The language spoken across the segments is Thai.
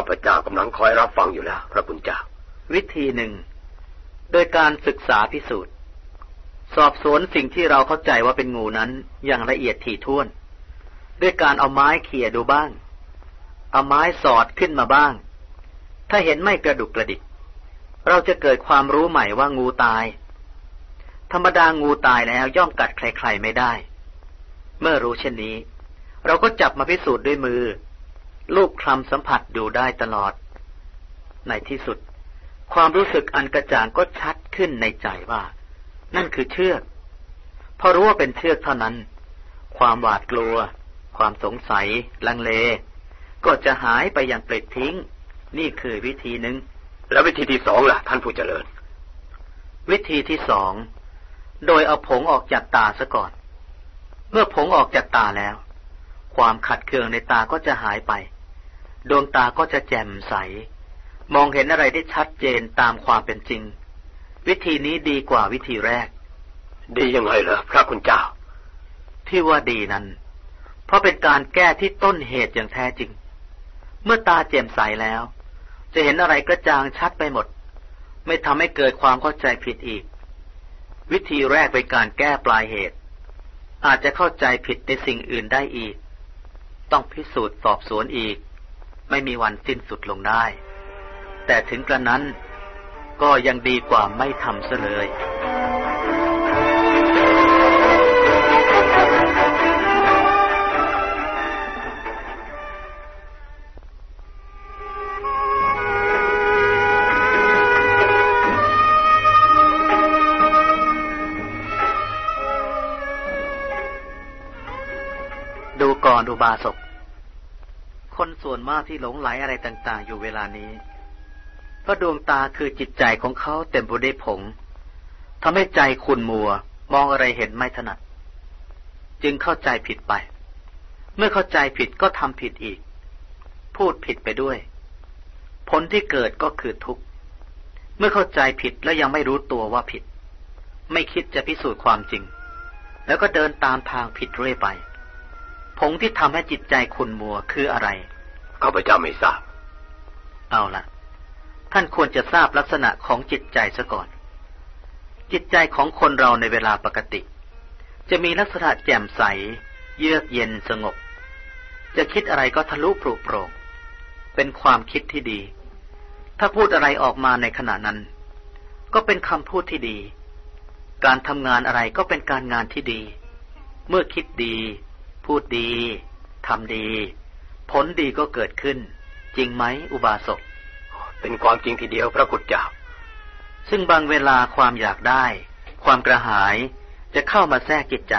าพเจ้ากำลังคอยรับฟังอยู่แล้ว พระคุณเจ้า วิธีหนึ่ง โดยการศึกษาพิสูจน์ สอบสวนสิ่งที่เราเข้าใจว่าเป็นงูนั้นอย่างละเอียดถี่ถ้วน ด้วยการเอาไม้เขี่ยดูบ้าง เอาไม้สอดขึ้นมาบ้าง ถ้าเห็นไม่กระดุกกระดิก เราจะเกิดความรู้ใหม่ว่างูตาย ธรรมดางูตายแล้วย่อมกัดใครๆไม่ได้ เมื่อรู้เช่นนี้ เราก็จับมาพิสูจน์ด้วยมือ ลูกคลำสัมผัสดูได้ตลอด ในที่สุด ความรู้สึกอันกระจ่างก็ชัดขึ้นในใจว่า นั่นคือเชือก พอรู้ว่าเป็นเชือกเท่านั้น ความหวาดกลัว ความสงสัย ลังเล ก็จะหายไปอย่างเปลิดทิ้ง นี่คือวิธีหนึ่งแล้ววิธีที่สองล่ะ ท่านผู้เจริญ วิธีที่สอง โดยเอาผงออกจากตาซะก่อน เมื่อผงออกจากตาแล้ว ความขัดเคืองในตาก็จะหายไป ดวงตาก็จะแจ่มใส มองเห็นอะไรได้ชัดเจนตามความเป็นจริง วิธีนี้ดีกว่าวิธีแรก ดียังไงเหรอพระคุณเจ้า ที่ว่าดีนั้น เพราะเป็นการแก้ที่ต้นเหตุอย่างแท้จริง เมื่อตาแจ่มใสแล้ว จะเห็นอะไรกระจ่างชัดไปหมด ไม่ทำให้เกิดความเข้าใจผิดอีก วิธีแรกเป็นการแก้ปลายเหตุ อาจจะเข้าใจผิดในสิ่งอื่นได้อีก ต้องพิสูจน์สอบสวนอีก ไม่มีวันสิ้นสุดลงได้ แต่ถึงกระนั้นก็ยังดีกว่าไม่ทำเสเลยดูก่อนอุบาสก คนส่วนมากที่หลงไหลอะไรต่าง ๆ อยู่เวลานี้ เพราะดวงตาคือจิตใจของเขาเต็มไปด้วยผงทำให้ใจขุ่นมัว มองอะไรเห็นไม่ถนัด จึงเข้าใจผิดไป เมื่อเข้าใจผิดก็ทำผิดอีก พูดผิดไปด้วย ผลที่เกิดก็คือทุกข์ เมื่อเข้าใจผิดแล้วยังไม่รู้ตัวว่าผิด ไม่คิดจะพิสูจน์ความจริง แล้วก็เดินตามทางผิดเรื่อยไปผงที่ทำให้จิตใจขุ่นมัวคืออะไร ข้าพเจ้าไม่ทราบ เอาละท่านควรจะทราบลักษณะของจิตใจซะก่อน จิตใจของคนเราในเวลาปกติ จะมีลักษณะแจ่มใส เยือกเย็นสงบ จะคิดอะไรก็ทะลุปลุกโปร่ง เป็นความคิดที่ดี ถ้าพูดอะไรออกมาในขณะนั้น ก็เป็นคำพูดที่ดี การทำงานอะไรก็เป็นการงานที่ดี เมื่อคิดดี พูดดีทำดี ผลดีก็เกิดขึ้น จริงไหมอุบาสก เป็นความจริงทีเดียวพระคุณเจ้า ซึ่งบางเวลาความอยากได้ ความกระหายจะเข้ามาแทรกจิตใจ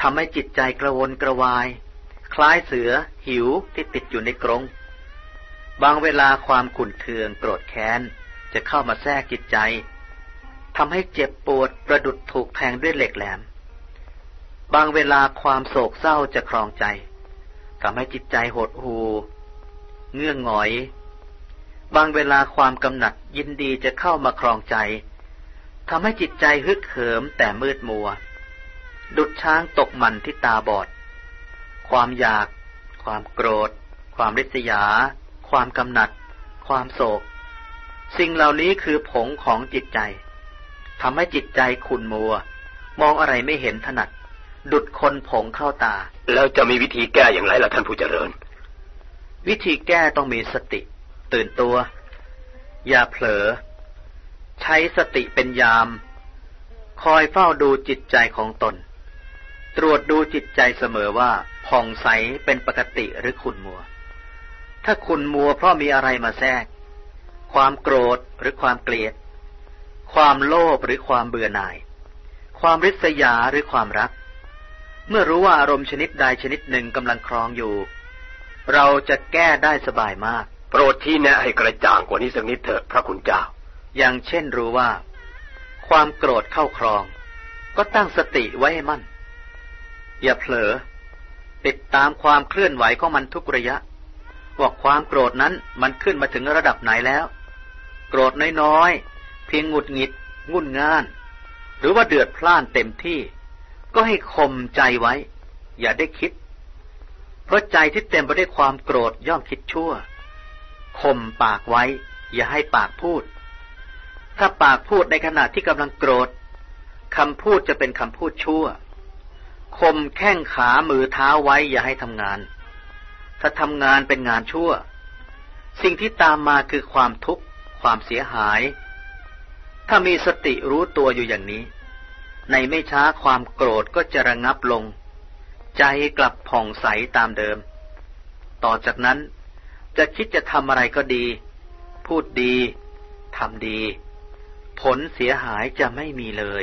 ทำให้จิตใจกระวนกระวาย คล้ายเสือ หิวที่ติดอยู่ในกรงบางเวลาความขุ่นเคืองโกรธแค้น จะเข้ามาแทรกจิตใจทำให้เจ็บปวดประดุดถูกแทงด้วยเหล็กแหลม บางเวลาความโศกเศร้าจะครองใจ ทำให้จิตใจหดหูเงื่องหงอย บางเวลาความกำหนัดยินดีจะเข้ามาครองใจทำให้จิตใจฮึกเหิมแต่มืดมัว ดุดช้างตกมันที่ตาบอด ความอยาก ความโกรธ ความริษยา ความกำหนัด ความโศก สิ่งเหล่านี้คือผงของจิตใจทำให้จิตใจขุ่นมัว มองอะไรไม่เห็นถนัด ดุดคนผงเข้าตา แล้วจะมีวิธีแก้อย่างไรล่ะท่านผู้เจริญ วิธีแก้ต้องมีสติ ตื่นตัว อย่าเผลอ ใช้สติเป็นยาม คอยเฝ้าดูจิตใจของตน ตรวจดูจิตใจเสมอว่าผ่องใสเป็นปกติหรือขุ่นมัว ถ้าขุ่นมัวเพราะมีอะไรมาแทรก ความโกรธหรือความเกลียด ความโลภหรือความเบื่อหน่าย ความริษยาหรือความรัก เมื่อรู้ว่าอารมณ์ชนิดใดชนิดหนึ่งกำลังครองอยู่ เราจะแก้ได้สบายมาก โปรดที่แนะให้กระจ่างกว่านี้สักนิดเถอะพระคุณเจ้า อย่างเช่นรู้ว่า ความโกรธเข้าครอง ก็ตั้งสติไว้ให้มั่น อย่าเผลอ ติดตามความเคลื่อนไหวของมันทุกระยะว่าความโกรธนั้นมันขึ้นมาถึงระดับไหนแล้ว โกรธน้อยๆ เพียงหงุดหงิด งุ่นง่าน หรือว่าเดือดพล่านเต็มที่ ก็ให้ข่มใจไว้ อย่าได้คิด เพราะใจที่เต็มไปด้วยความโกรธย่อมคิดชั่วข่มปากไว้ อย่าให้ปากพูด ถ้าปากพูดในขณะที่กำลังโกรธคำพูดจะเป็นคำพูดชั่วข่มแข้งขามือเท้าไว้ อย่าให้ทำงาน ถ้าทำงานเป็นงานชั่ว สิ่งที่ตามมาคือความทุกข์ ความเสียหาย ถ้ามีสติรู้ตัวอยู่อย่างนี้ ในไม่ช้าความโกรธก็จะระงับลง ใจกลับผ่องใสตามเดิม ต่อจากนั้นจะคิดจะทำอะไรก็ดี พูดดีทำดี ผลเสียหายจะไม่มีเลย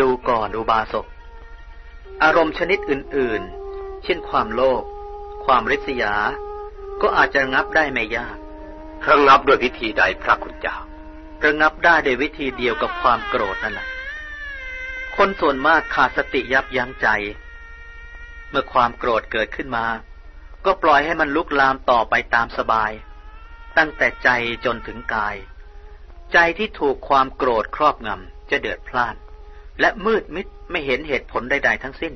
ดูก่อนอุบาสก อารมณ์ชนิดอื่น ๆ เช่นความโลภ ความริษยา ก็อาจจะงับได้ไม่ยากระงับด้วยวิธีใดพระคุณเจ้าระงับได้โดยวิธีเดียวกับความโกรธนั่นแหละคนส่วนมากขาดสติยับยั้งใจ เมื่อความโกรธเกิดขึ้นมา ก็ปล่อยให้มันลุกลามต่อไปตามสบาย ตั้งแต่ใจจนถึงกาย ใจที่ถูกความโกรธครอบงำจะเดือดพล่าน และมืดมิดไม่เห็นเหตุผลใดๆทั้งสิ้น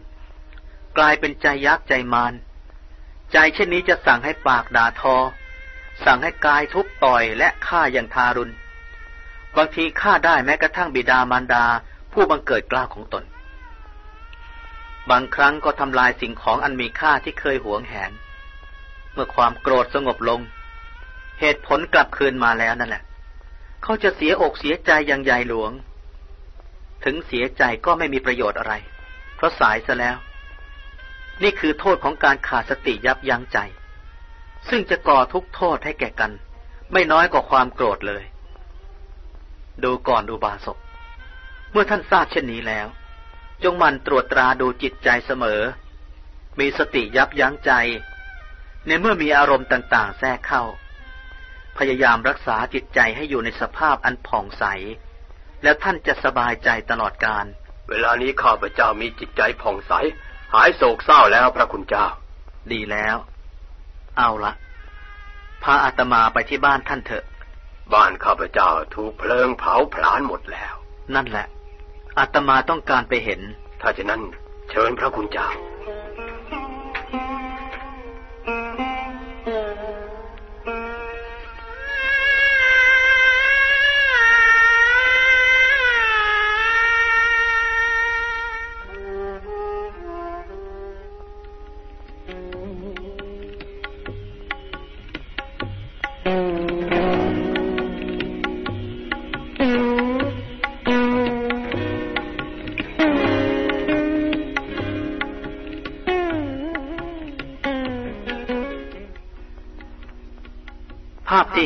กลายเป็นใจยักษ์ใจมาร ใจเช่นนี้จะสั่งให้ปากด่าทอ สั่งให้กายทุบต่อยและฆ่าอย่างทารุณ บางทีฆ่าได้แม้กระทั่งบิดามารดาผู้บังเกิดกล้าของตน บางครั้งก็ทำลายสิ่งของอันมีค่าที่เคยหวงแหน เมื่อความโกรธสงบลง เหตุผลกลับคืนมาแล้วนั่นแหละ เขาจะเสียอกเสียใจอย่างใหญ่หลวง ถึงเสียใจก็ไม่มีประโยชน์อะไร เพราะสายซะแล้ว นี่คือโทษของการขาดสติยับยั้งใจ ซึ่งจะก่อทุกโทษให้แก่กัน ไม่น้อยกว่าความโกรธเลย ดูก่อนดูบาศกเมื่อท่านทราบเช่นนี้แล้ว จงมันตรวจตราดูจิตใจเสมอ มีสติยับยั้งใจ ในเมื่อมีอารมณ์ต่าง ๆ แทรกเข้า พยายามรักษาจิตใจให้อยู่ในสภาพอันผ่องใส แล้วท่านจะสบายใจตลอดการ เวลานี้ข้าพเจ้ามีจิตใจผ่องใส หายโศกเศร้าแล้วพระคุณเจ้า ดีแล้ว เอาละพาอาตมาไปที่บ้านท่านเถอะ บ้านข้าพเจ้าถูกเพลิงเผาผลาญหมดแล้ว นั่นแหละอาตมาต้องการไปเห็น ถ้าฉะนั้นเชิญพระคุณเจ้า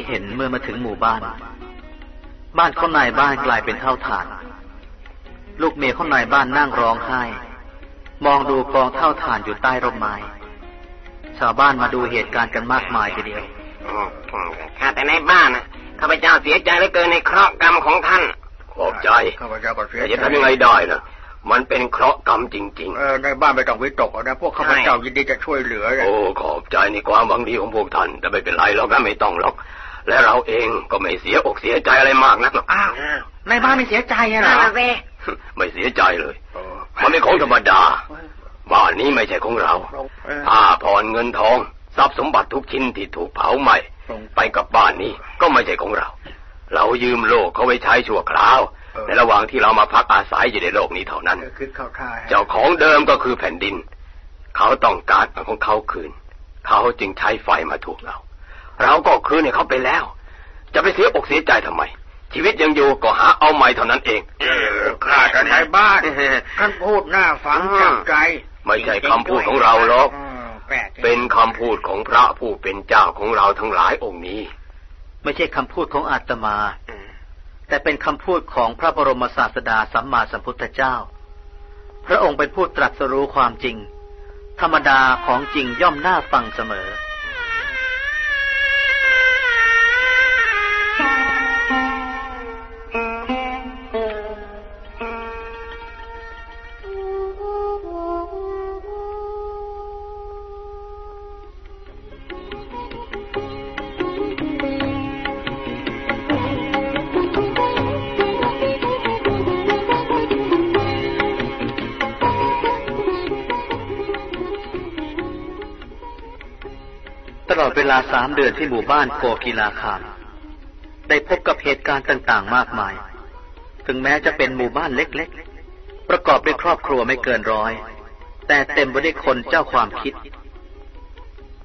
เห็นเมื่อมาถึงหมู่บ้าน บ้านข้างในบ้านกลายเป็นเท่าฐาน ลูกเมียข้างในบ้านนั่งร้องไห้ มองดูกองเท่าฐานอยู่ใต้ร่มไม้ ชาวบ้านมาดูเหตุการณ์กันมากมายทีเดียวข้าแต่ในบ้านนะข้าพเจ้าเสียใจเหลือเกินในเคราะห์กรรมของท่าน ขอบใจข้าพเจ้าก็เสียแต่ใจจะทำยังไงได้นะมันเป็นเคราะห์กรรมจริงเออในบ้านไม่ต้องวิตกนะพวกข้าพเจ้ายินดีจะช่วยเหลือๆโอ้ขอบใจในความหวังดีของพวกท่านแต่ไม่เป็นไรหรอกนะไม่ต้องหรอก และเราเองก็ไม่เสียอกเสียใจอะไรมากนักหรอกอ้าวในบ้านไม่เสียใจอะเหรนั่อนน่ะสิไม่เสียใจเลยเออมันเป็นของธรรมดา บ้านนี้ไม่ใช่ของเราเออผ้าผ่อนเงินทองทรัพย์สมบัติทุกชิ้นที่ถูกเผาไหม้ส่งไปกับบ้านนี้ก็ไม่ใช่ของเรา เรายืมโลกเขาไว้ใช้ชั่วคราวเออในระหว่างที่เรามาพักอาศัยอยู่ในโลกนี้เท่านั้นเออคือเข้าท่าเจ้าของเดิมก็คือแผ่นดิน เขาต้องการเอาของเขาคืน เขาจึงใช้ไฟมาถูกเรา เราก็คืนให้เขาไปแล้ว จะไปเสียอกเสียใจทำไม ชีวิตยังอยู่ก็หาเอาใหม่เท่านั้นเอง เออข้าแต่ในบ้านท่านพูดหน้าฟังจับใจ ไม่ใช่คำพูดของเราหรอกเออแปลกเป็นคำพูดของพระผู้เป็นเจ้าของเราทั้งหลายองค์นี้ ไม่ใช่คำพูดของอาตมา แต่เป็นคำพูดของพระบรมศาสดาสัมมาสัมพุทธเจ้า พระองค์เป็นผู้ตรัสรู้ความจริง ธรรมดาของจริงย่อมน่าฟังเสมอ ลอดเวลาสามเดือนที่หมู่บ้านโกกีลาคาม ได้พบกับเหตุการณ์ต่างๆ มากมาย ถึงแม้จะเป็นหมู่บ้านเล็กๆ ประกอบด้วยครอบครัวไม่เกินร้อย แต่เต็มไปด้วยคนเจ้าความคิด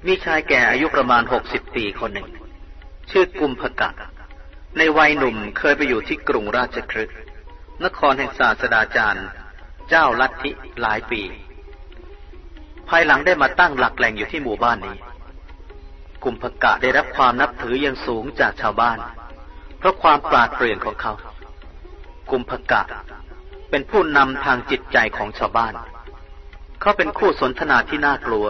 มีชายแก่อายุประมาณหกสิบปีคนหนึ่ง ชื่อกุมภกะ ในวัยหนุ่มเคยไปอยู่ที่กรุงราชคฤห์นครแห่งศาสดาจารย์ เจ้าลัทธิหลายปี ภายหลังได้มาตั้งหลักแหล่งอยู่ที่หมู่บ้านนี้ กุมภกะได้รับความนับถืออย่างสูงจากชาวบ้าน เพราะความปราดเปรื่องของเขากุมภกะ เป็นผู้นำทางจิตใจของชาวบ้าน เขาเป็นคู่สนทนาที่น่ากลัว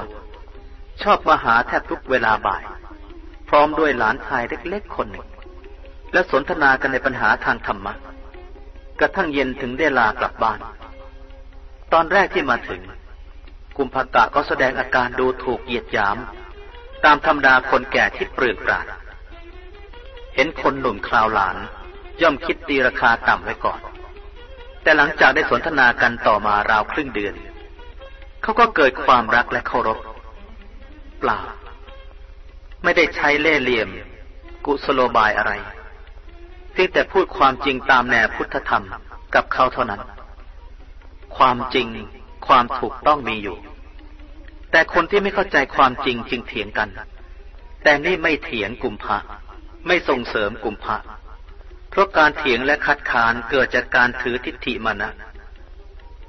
ชอบมาหาแทบทุกเวลาบ่าย พร้อมด้วยหลานชายเล็กๆคนหนึ่ง และสนทนากันในปัญหาทางธรรมะกระทั่งเย็นถึงได้ลากลับบ้าน ตอนแรกที่มาถึง กุมภกะก็แสดงอาการดูถูกเหยียดหยาม ตามธรรมดาคนแก่ที่เปลือกปราด เห็นคนหนุ่มคราวหลาน ย่อมคิดตีราคาต่ำไว้ก่อน แต่หลังจากได้สนทนากันต่อมาราวครึ่งเดือน เขาก็เกิดความรักและเคารพ เปล่า ไม่ได้ใช้เล่ห์เหลี่ยม กุสโลบายอะไรเพียงแต่พูดความจริงตามแนวพุทธธรรมกับเขาเท่านั้น ความจริงความถูกต้องมีอยู่ แต่คนที่ไม่เข้าใจความจริงจึงเถียงกัน แต่นี่ไม่เถียงกุมภะไม่ส่งเสริมกุมภะเพราะการเถียงและคัดค้านเกิดจากการถือทิฏฐิมานะ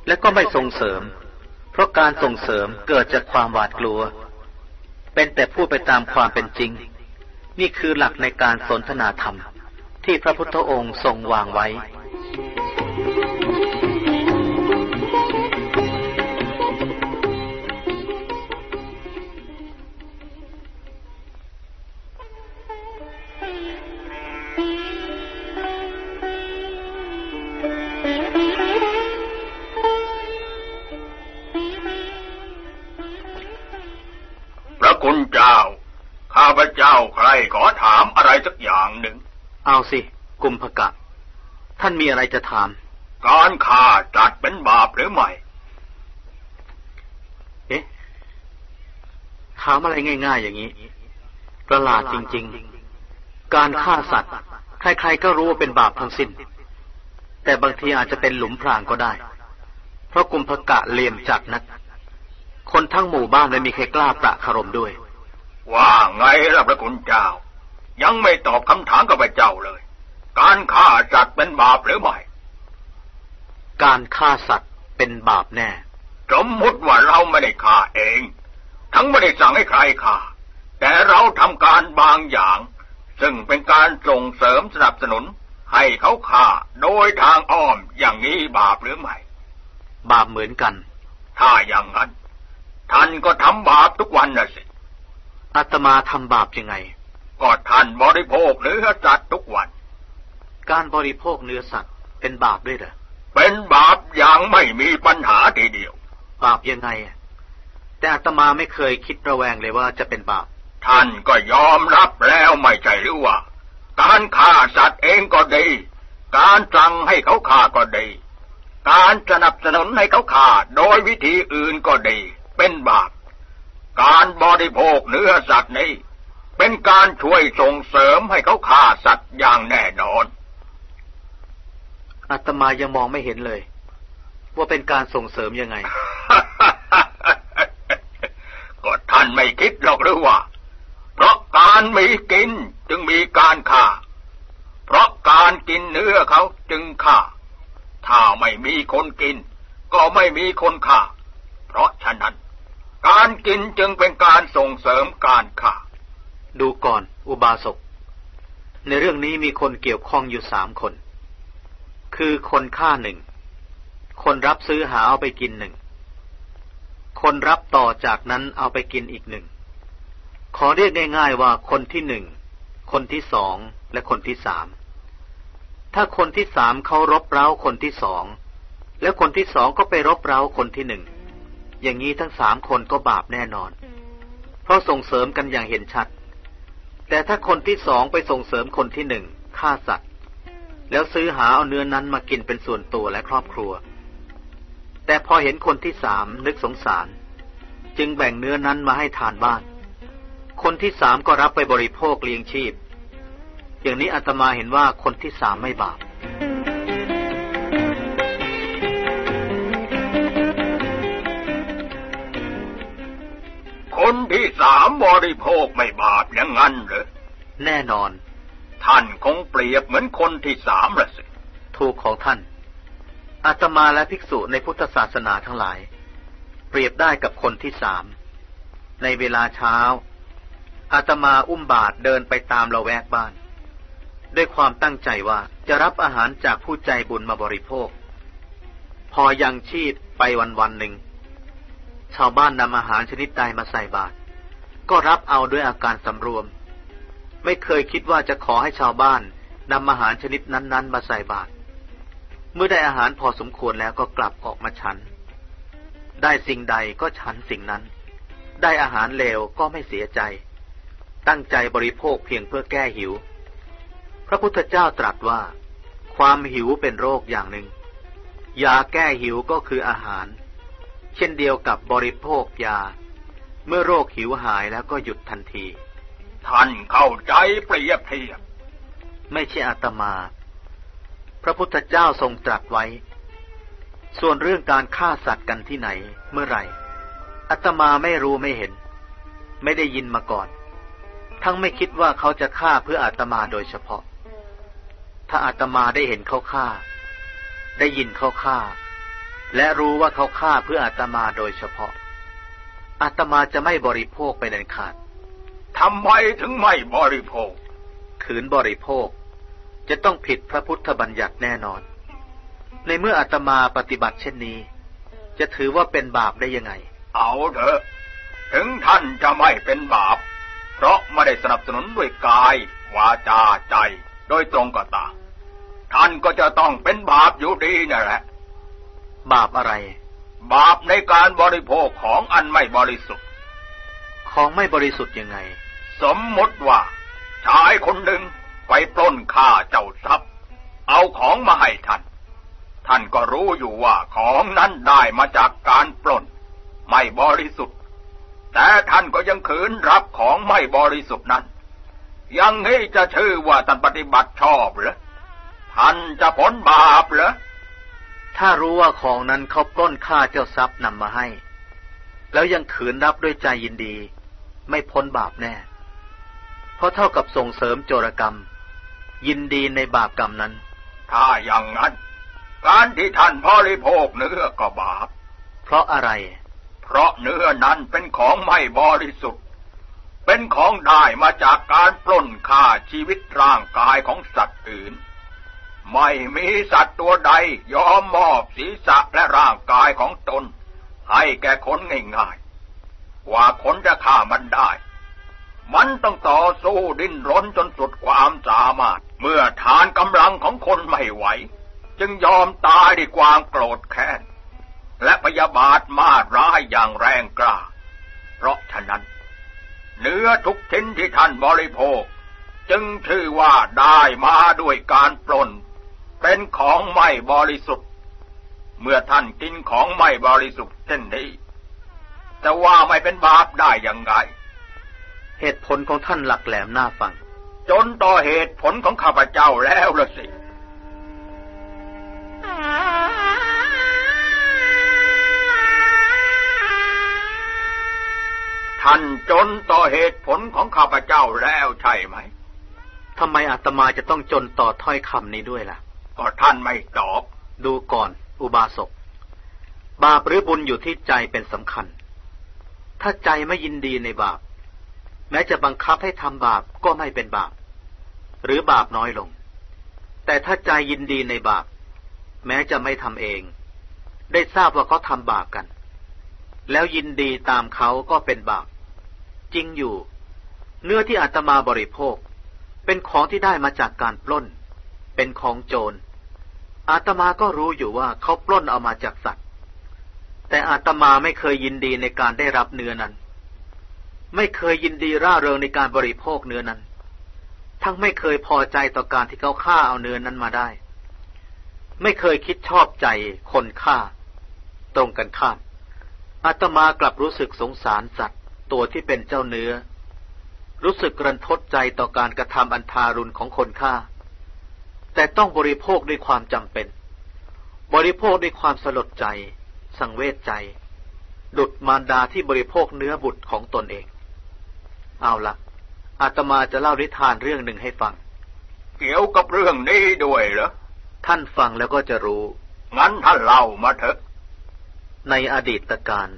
และก็ไม่ส่งเสริม เพราะการส่งเสริมเกิดจากความหวาดกลัว เป็นแต่พูดไปตามความเป็นจริง นี่คือหลักในการสนทนาธรรม ที่พระพุทธองค์ทรงวางไว้ ขอถามอะไรสักอย่างหนึ่ง เอาสิ กุมภกะ ท่านมีอะไรจะถาม การฆ่าจัดเป็นบาปหรือไม่ เอ๊ะ ถามอะไรง่าย ๆ อย่างนี้ ประหลาดจริง ๆ การฆ่าสัตว์ ใครๆก็รู้ว่าเป็นบาปทั้งสิ้น แต่บางทีอาจจะเป็นหลุมพรางก็ได้ เพราะกุมภกะเลียมจัดนัก คนทั้งหมู่บ้านไม่มีใครกล้าประคารมด้วย ว่าไงล่ะพระคุณเจ้า ยังไม่ตอบคำถามกับพระเจ้าเลย การฆ่าจัดเป็นบาปหรือไม่ การฆ่าสัตว์เป็นบาปแน่ สมมติว่าเราไม่ได้ฆ่าเอง ทั้งไม่ได้สั่งให้ใครฆ่า แต่เราทำการบางอย่าง ซึ่งเป็นการส่งเสริมสนับสนุน ให้เขาฆ่าโดยทางอ้อมอย่างนี้บาปหรือไม่ บาปเหมือนกัน ถ้าอย่างนั้นท่านก็ทำบาปทุกวันนะสิ อาตมาทำบาปยังไง ก็ท่านบริโภคเนื้อสัตว์ทุกวัน การบริโภคเนื้อสัตว์เป็นบาปด้วยเหรอ เป็นบาปอย่างไม่มีปัญหาทีเดียว บาปยังไงอะแต่อาตมาไม่เคยคิดระแวงเลยว่าจะเป็นบาป ท่านก็ยอมรับแล้วไม่ใช่หรือว่า การฆ่าสัตว์เองก็ดี การสั่งให้เขาฆ่าก็ดี การสนับสนุนให้เขาฆ่าโดยวิธีอื่นก็ดี เป็นบาป การบริโภคเนื้อสัตว์นี้ เป็นการช่วยส่งเสริมให้เขาฆ่าสัตว์อย่างแน่นอนอาตมายังมองไม่เห็นเลย ว่าเป็นการส่งเสริมยังไง ก็ท่านไม่คิดหรอกหรือว่า เพราะการมีกินจึงมีการฆ่า เพราะการกินเนื้อเขาจึงฆ่า ถ้าไม่มีคนกิน ก็ไม่มีคนฆ่า เพราะฉะนั้น การกินจึงเป็นการส่งเสริมการฆ่าดูก่อน อุบาสก ในเรื่องนี้มีคนเกี่ยวข้องอยู่สามคน คือคนฆ่าหนึ่ง คนรับซื้อหาเอาไปกินหนึ่ง คนรับต่อจากนั้นเอาไปกินอีกหนึ่ง ขอเรียกง่ายๆว่าคนที่หนึ่ง คนที่สอง และคนที่สาม ถ้าคนที่สามเขารบเร้าคนที่สอง แล้วคนที่สองก็ไปรบเร้าคนที่หนึ่ง อย่างนี้ทั้งสามคนก็บาปแน่นอน เพราะส่งเสริมกันอย่างเห็นชัด แต่ถ้าคนที่สองไปส่งเสริมคนที่หนึ่งฆ่าสัตว์ แล้วซื้อหาเอาเนื้อนั้นมากินเป็นส่วนตัวและครอบครัว แต่พอเห็นคนที่สามนึกสงสาร จึงแบ่งเนื้อนั้นมาให้ทานบ้างคนที่สามก็รับไปบริโภคเลี้ยงชีพ อย่างนี้อาตมาเห็นว่าคนที่สามไม่บาป คนที่สามบริโภคไม่บาปอย่างนั้นเหรอ แน่นอน ท่านคงเปรียบเหมือนคนที่สามละสิ ถูกของท่าน อาตมาและภิกษุในพุทธศาสนาทั้งหลาย เปรียบได้กับคนที่สาม ในเวลาเช้า อาตมาอุ้มบาตรเดินไปตามละแวกบ้าน ด้วยความตั้งใจว่าจะรับอาหารจากผู้ใจบุญมาบริโภค พอยังชีพไปวันวันหนึ่ง ชาวบ้านนำอาหารชนิดใดมาใส่บาตรก็รับเอาด้วยอาการสำรวม ไม่เคยคิดว่าจะขอให้ชาวบ้านนำอาหารชนิดนั้น ๆ มาใส่บาตรเมื่อได้อาหารพอสมควรแล้วก็กลับออกมาฉัน ได้สิ่งใดก็ฉันสิ่งนั้น ได้อาหารเลวก็ไม่เสียใจ ตั้งใจบริโภคเพียงเพื่อแก้หิว พระพุทธเจ้าตรัสว่า ความหิวเป็นโรคอย่างหนึ่งยาแก้หิวก็คืออาหาร เช่นเดียวกับบริโภคยา เมื่อโรคหิวหายแล้วก็หยุดทันที ท่านเข้าใจเปรียบเทียบ ไม่ใช่อาตมา พระพุทธเจ้าทรงตรัสไว้ ส่วนเรื่องการฆ่าสัตว์กันที่ไหน เมื่อไหร่อาตมาไม่รู้ไม่เห็น ไม่ได้ยินมาก่อน ทั้งไม่คิดว่าเขาจะฆ่าเพื่ออาตมาโดยเฉพาะ ถ้าอาตมาได้เห็นเขาฆ่า ได้ยินเขาฆ่า และรู้ว่าเขาฆ่าเพื่ออาตมาโดยเฉพาะ อาตมาจะไม่บริโภคไปเด็นขาดทำไมถึงไม่บริโภค ขืนบริโภค จะต้องผิดพระพุทธบัญญัติแน่นอน ในเมื่ออาตมาปฏิบัติเช่นนี้ จะถือว่าเป็นบาปได้ยังไง เอาเถอะ ถึงท่านจะไม่เป็นบาป เพราะไม่ได้สนับสนุนด้วยกายวาจาใจ โดยตรงก็ตามท่านก็จะต้องเป็นบาปอยู่ดีนั่นแหละ บาปอะไร บาปในการบริโภคของอันไม่บริสุทธิ์ ของไม่บริสุทธิ์ยังไง สมมติว่า ชายคนหนึ่งไปปล้นฆ่าเจ้าทรัพย์ เอาของมาให้ท่าน ท่านก็รู้อยู่ว่าของนั้นได้มาจากการปล้น ไม่บริสุทธิ์ แต่ท่านก็ยังขืนรับของไม่บริสุทธิ์นั้น ยังนี้จะชื่อว่าท่านปฏิบัติชอบเหรอท่านจะผลบาปเหรอ ถ้ารู้ว่าของนั้นเขาปล้นฆ่าเจ้าทรัพย์นำมาให้ แล้วยังขืนรับด้วยใจยินดี ไม่พ้นบาปแน่ เพราะเท่ากับส่งเสริมโจรกรรม ยินดีในบาปกรรมนั้น ถ้าอย่างนั้น การที่ท่านบริโภคเนื้อก็บาป เพราะอะไร เพราะเนื้อนั้นเป็นของไม่บริสุทธิ์ เป็นของได้มาจากการปล้นฆ่าชีวิตร่างกายของสัตว์อื่น ไม่มีสัตว์ตัวใดยอมมอบศีรษะและร่างกายของตน ให้แก่คนง่ายๆ กว่าคนจะฆ่ามันได้ มันต้องต่อสู้ดิ้นรนจนสุดความสามารถ เมื่อทานกำลังของคนไม่ไหว จึงยอมตายด้วยความโกรธแค้น และพยาบาทมาร้ายอย่างแรงกล้า เพราะฉะนั้น เนื้อทุกชิ้นที่ท่านบริโภค จึงชื่อว่าได้มาด้วยการปล้น เป็นของไม่บริสุทธิ์ เมื่อท่านกินของไม่บริสุทธิ์เช่นนี้จะว่าไม่เป็นบาปได้อย่างไร เหตุผลของท่านหลักแหลมน่าฟัง จนต่อเหตุผลของข้าพเจ้าแล้วละสิท่านจนต่อเหตุผลของข้าพเจ้าแล้วใช่ไหมทำไมอาตมาจะต้องจนต่อถ้อยคำนี้ด้วยล่ะ ก็ท่านไม่ตอบ ดูก่อน อุบาสก บาปหรือบุญอยู่ที่ใจเป็นสำคัญ ถ้าใจไม่ยินดีในบาป แม้จะบังคับให้ทำบาปก็ไม่เป็นบาป หรือบาปน้อยลง แต่ถ้าใจยินดีในบาป แม้จะไม่ทำเอง ได้ทราบว่าเขาทำบาปกัน แล้วยินดีตามเขาก็เป็นบาป จริงอยู่ เนื้อที่อาตมาบริโภค เป็นของที่ได้มาจากการปล้น เป็นของโจร อาตมาก็รู้อยู่ว่าเขาปล้นเอามาจากสัตว์ แต่อาตมาไม่เคยยินดีในการได้รับเนื้อนั้น ไม่เคยยินดีร่าเริงในการบริโภคเนื้อนั้น ทั้งไม่เคยพอใจต่อการที่เขาฆ่าเอาเนื้อนั้นมาได้ ไม่เคยคิดชอบใจคนฆ่า ตรงกันข้าม อาตมากลับรู้สึกสงสารสัตว์ตัวที่เป็นเจ้าเนื้อ รู้สึกรันทดใจต่อการกระทำอันทารุณของคนฆ่า แต่ต้องบริโภคด้วยความจำเป็น บริโภคด้วยความสลดใจ สังเวชใจ ดุดมารดาที่บริโภคเนื้อบุตรของตนเอง เอาละอาตมาจะเล่านิทานเรื่องหนึ่งให้ฟัง เกี่ยวกับเรื่องนี้ด้วยเหรอ ท่านฟังแล้วก็จะรู้ งั้นท่านเล่ามาเถอะ ในอดีตการ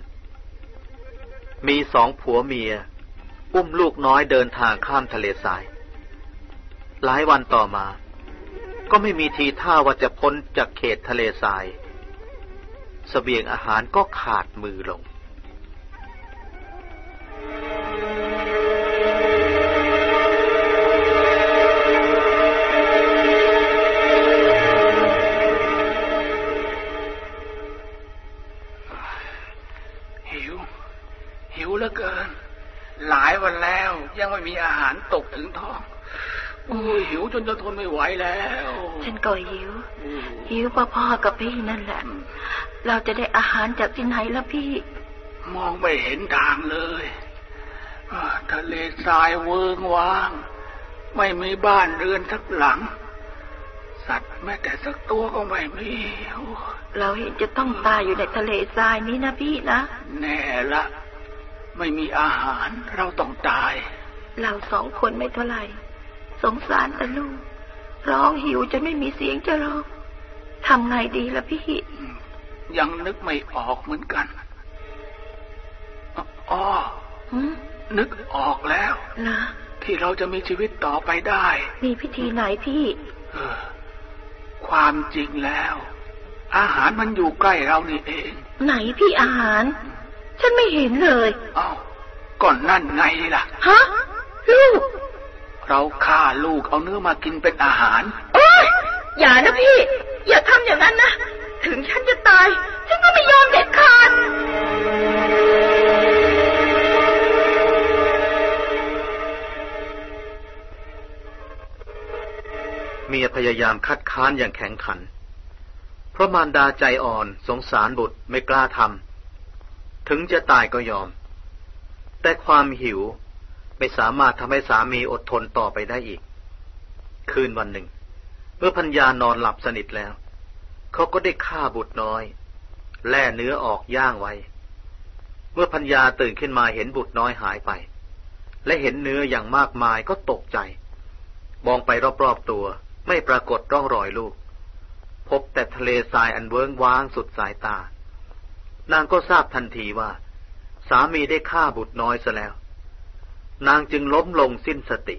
มีสองผัวเมีย อุ้มลูกน้อยเดินทางข้ามทะเลทราย หลายวันต่อมา ก็ไม่มีทีท่าว่าจะพ้นจากเขตทะเลทรายสเสบียงอาหารก็ขาดมือลง หิว หิวเหลือเกิน หลายวันแล้วยังไม่มีอาหารตกถึงท้อง หิวจนจะทนไม่ไหวแล้ว ฉันก็หิว หิวพ่อๆกับพี่นั่นแหละ เราจะได้อาหารจากที่ไหนล่ะพี่ มองไม่เห็นทางเลยอ่าทะเลทรายเวิงว้าง ไม่มีบ้านเรือนสักหลัง สัตว์แม้แต่สักตัวก็ไม่มีโอ้เราเห็นจะต้องตายอยู่ในทะเลทรายนี้นะพี่นะ แน่ละ ไม่มีอาหารเราต้องตาย เราสองคนไม่เท่าไหร่ สงสารแต่ลูก ร้องหิวจนไม่มีเสียงจะร้องทำไงดีล่ะพี่ ยังนึกไม่ออกเหมือนกันอ๋อหืมนึกออกแล้วนะที่เราจะมีชีวิตต่อไปได้ มีพิธีไหนพี่เออความจริงแล้ว อาหารมันอยู่ใกล้เรานี่เอง ไหนพี่อาหาร ฉันไม่เห็นเลยเอ้าก่อนนั่นไงล่ะ ฮะ ลูก เราฆ่าลูกเอาเนื้อมากินเป็นอาหาร โอ๊ยอย่านะพี่ อย่าทำอย่างนั้นนะ ถึงฉันจะตาย ฉันก็ไม่ยอมเด็ดขาดเมียพยายามคัดค้านอย่างแข็งขัน เพราะมารดาใจอ่อนสงสารบุตรไม่กล้าทำ ถึงจะตายก็ยอม แต่ความหิว ไม่สามารถทำให้สามีอดทนต่อไปได้อีก คืนวันหนึ่ง เมื่อพัญญานอนหลับสนิทแล้ว เขาก็ได้ฆ่าบุตรน้อย แล่เนื้อออกย่างไว้ เมื่อพัญญาตื่นขึ้นมาเห็นบุตรน้อยหายไป และเห็นเนื้ออย่างมากมายก็ตกใจ มองไปรอบๆตัวไม่ปรากฏร่องรอยลูก พบแต่ทะเลทรายอันเวิ้งว้างสุดสายตา นางก็ทราบทันทีว่า สามีได้ฆ่าบุตรน้อยซะแล้ว นางจึงล้มลงสิ้นสติ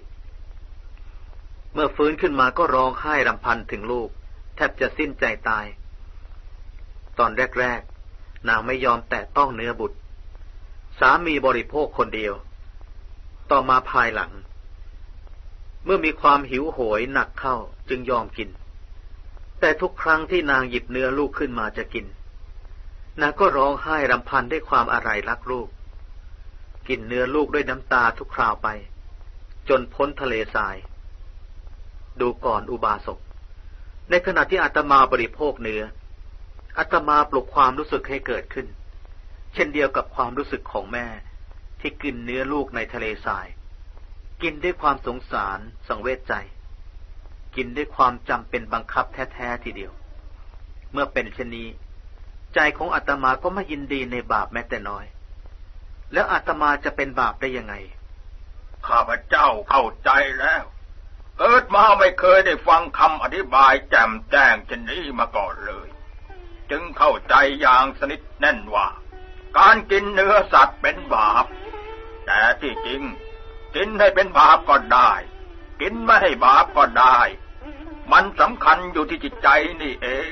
เมื่อฟื้นขึ้นมาก็ร้องไห้รำพันถึงลูก แทบจะสิ้นใจตาย ตอนแรกๆ นางไม่ยอมแตะต้องเนื้อบุตร สามีบริโภคคนเดียว ต่อมาภายหลัง เมื่อมีความหิวโหยหนักเข้าจึงยอมกิน แต่ทุกครั้งที่นางหยิบเนื้อลูกขึ้นมาจะกิน นางก็ร้องไห้รำพันด้วยความอะไรรักลูก กินเนื้อลูกด้วยน้ำตาทุกคราวไป จนพ้นทะเลทราย ดูก่อนอุบาสก ในขณะที่อาตมาบริโภคเนื้ออาตมาปลุกความรู้สึกให้เกิดขึ้น เช่นเดียวกับความรู้สึกของแม่ที่กินเนื้อลูกในทะเลทราย กินด้วยความสงสารสังเวชใจ กินด้วยความจำเป็นบังคับแท้ๆทีเดียว เมื่อเป็นเช่นนี้ ใจของอาตมาก็ไม่ยินดีในบาปแม้แต่น้อย แล้วอาตมาจะเป็นบาปได้ยังไง ข้าพเจ้าเข้าใจแล้ว เกิดมาไม่เคยได้ฟังคำอธิบายแจ่มแจ้งเช่นนี้มาก่อนเลย จึงเข้าใจอย่างสนิทแน่นว่า การกินเนื้อสัตว์เป็นบาป แต่ที่จริง กินให้เป็นบาปก็ได้ กินไม่ให้บาปก็ได้ มันสำคัญอยู่ที่จิตใจนี่เอง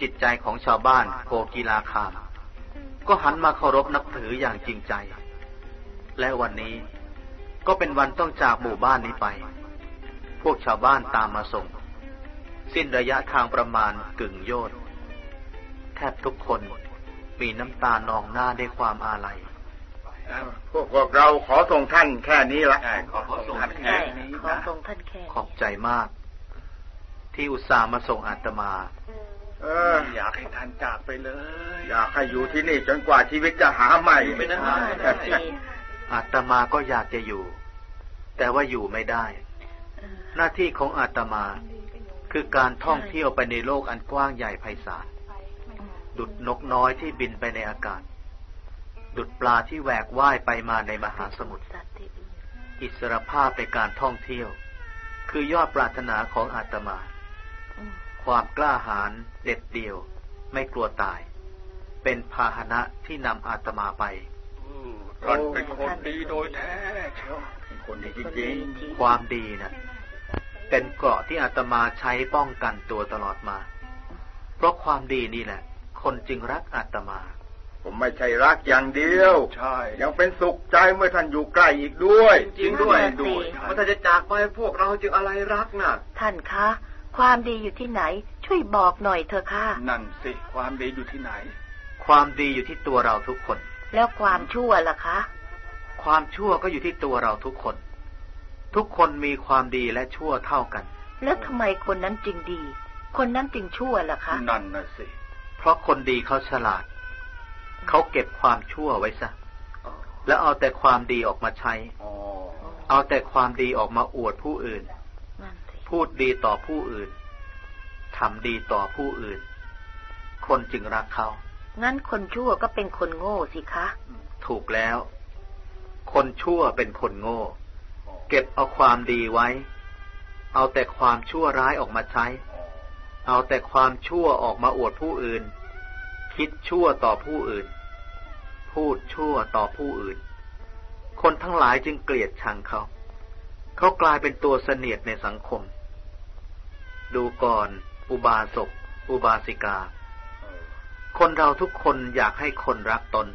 จิตใจของชาวบ้านโกกีลาคาม ก็หันมาเคารพนับถืออย่างจริงใจ และวันนี้ก็เป็นวันต้องจากหมู่บ้านนี้ไป พวกชาวบ้านตามมาส่ง สิ้นระยะทางประมาณกึ่งโยชน์แทบทุกคนมีน้ำตานองหน้าด้วยความอาลัยพวกพวกเราขอส่งท่านแค่นี้ละขอส่งท่านแค่ใช่นี้ขอนะทรงท่านแค่ขอบใจมาก ที่อุตส่าห์มาส่งอาตมาเอออยากให้ท่านจากไปเลย อยากให้อยู่ที่นี่จนกว่าชีวิตจะหาใหม่ไม่ได้นั่นสิอาตมาก็อยากจะอยู่ แต่ว่าอยู่ไม่ได้ หน้าที่ของอาตมาคือการท่องเที่ยวไปในโลกอันกว้างใหญ่ไพศาล ดุดนกน้อยที่บินไปในอากาศ ดุดปลาที่แหวกว่ายไปมาในมหาสมุทรสัตว์ที่อื่นอิสรภาพในการท่องเที่ยว คือยอดปรารถนาของอาตมาอืม ความกล้าหาญเด็ดเดี่ยว ไม่กลัวตาย เป็นพาหนะที่นำอาตมาไปท่านเป็นคนดีโดยแท้เชียวคนดีจคนริดีงจริงความดีนะ่ะเป็นเกราะที่อาตมาใช้ป้องกันตัวตลอดมา เพราะความดีนี่แหละ คนจึงรักอาตมาๆผมไม่ใช่รักอย่างเดียวใช่ยังเป็นสุขใจเมื่อท่านอยู่ใกล้อีกด้วย จริงด้วยนั่นน่ะสิเพราะถ้าจะจากไปพวกเราจึงอะไรรักน่ะ ท่านคะ ความดีอยู่ที่ไหน ช่วยบอกหน่อยเถอะค่ะ นั่นสิ ความดีอยู่ที่ไหน ความดีอยู่ที่ตัวเราทุกคน แล้วความชั่วล่ะคะ ความชั่วก็อยู่ที่ตัวเราทุกคน ทุกคนมีความดีและชั่วเท่ากัน แล้วทำไมคนนั้นจึงดี คนนั้นจึงชั่วล่ะคะ นั่นน่ะสิ เพราะคนดีเขาฉลาด เขาเก็บความชั่วไว้ซะ แล้วเอาแต่ความดีออกมาใช้อ๋อเอาแต่ความดีออกมาอวดผู้อื่นนั่นสิ พูดดีต่อผู้อื่นทำดีต่อผู้อื่น คนจึงรักเขา งั้นคนชั่วก็เป็นคนโง่สิคะ ถูกแล้ว คนชั่วเป็นคนโง่ เก็บเอาความดีไว้ เอาแต่ความชั่วร้ายออกมาใช้ เอาแต่ความชั่วออกมาอวดผู้อื่น คิดชั่วต่อผู้อื่น พูดชั่วต่อผู้อื่น คนทั้งหลายจึงเกลียดชังเขา เขากลายเป็นตัวเสนียดในสังคม ดูก่อน อุบาสก อุบาสิกา คนเราทุกคนอยากให้คนรักตน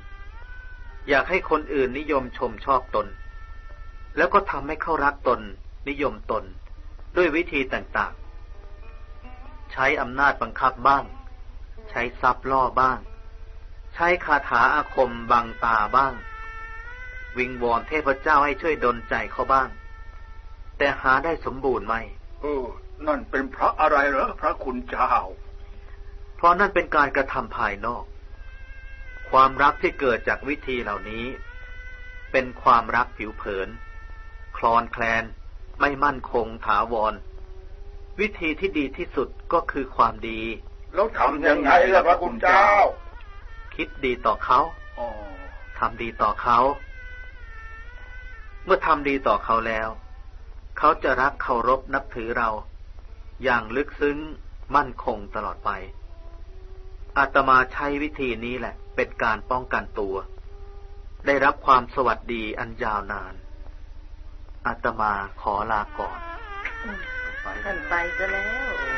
อยากให้คนอื่นนิยมชมชอบตน แล้วก็ทำให้เขารักตน นิยมตน ด้วยวิธีต่างๆ ใช้อำนาจบังคับบ้าง ใช้ทรัพย์ล่อบ้าง ใช้คาถาอาคมบังตาบ้าง วิงวอนเทพเจ้าให้ช่วยดลใจเขาบ้าง แต่หาได้สมบูรณ์ไหมเออ นั่นเป็นเพราะอะไรเหรอพระคุณเจ้า เพราะนั่นเป็นการกระทำภายนอก ความรักที่เกิดจากวิธีเหล่านี้ เป็นความรักผิวเผิน คลอนแคลน ไม่มั่นคงถาวร วิธีที่ดีที่สุดก็คือความดี แล้วทำยังไงล่ะพระคุณเจ้า คิดดีต่อเขาอ๋อทำดีต่อเขา เมื่อทำดีต่อเขาแล้ว เขาจะรักเคารพนับถือเรา อย่างลึกซึ้งมั่นคงตลอดไป อาตมาใช้วิธีนี้แหละ เป็นการป้องกันตัว ได้รับความสวัสดีอันยาวนาน อาตมาขอลาก่อน ท่านไปซะแล้ว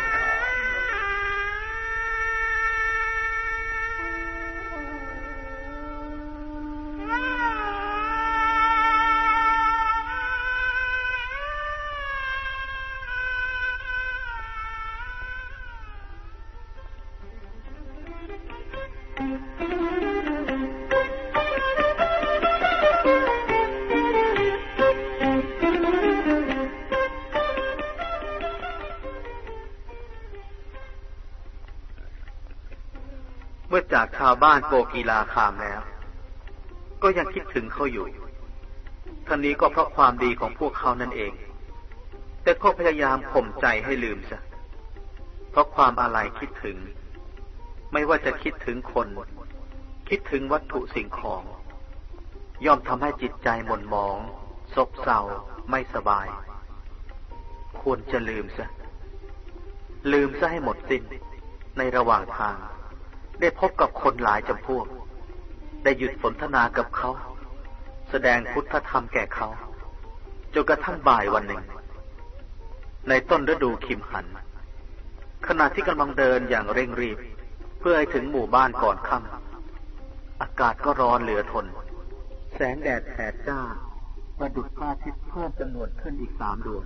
เมื่อจากชาวบ้านโปกีลาคามแล้ว ก็ยังคิดถึงเขาอยู่ท่านนี้ก็เพราะความดีของพวกเขานั่นเอง แต่ก็พยายามข่มใจให้ลืมซะเพราะความอะไรคิดถึง ไม่ว่าจะคิดถึงคน คิดถึงวัตถุสิ่งของ ย่อมทำให้จิตใจหม่นหมอง ซบเซาไม่สบาย ควรจะลืมซะลืมซะให้หมดสิ้นในระหว่างทาง ได้พบกับคนหลายจำพวก ได้หยุดสนทนากับเขา แสดงพุทธธรรมแก่เขาจนกระทั่งบ่ายวันหนึ่ง ในต้นฤดูคิมหัน ขณะที่กำลังเดินอย่างเร่งรีบ เพื่อให้ถึงหมู่บ้านก่อนค่ำอากาศก็ร้อนเหลือทน แสงแดดแผดจ้าประดุจพระอาทิตย์เพิ่มจำนวนขึ้นอีกสามดวง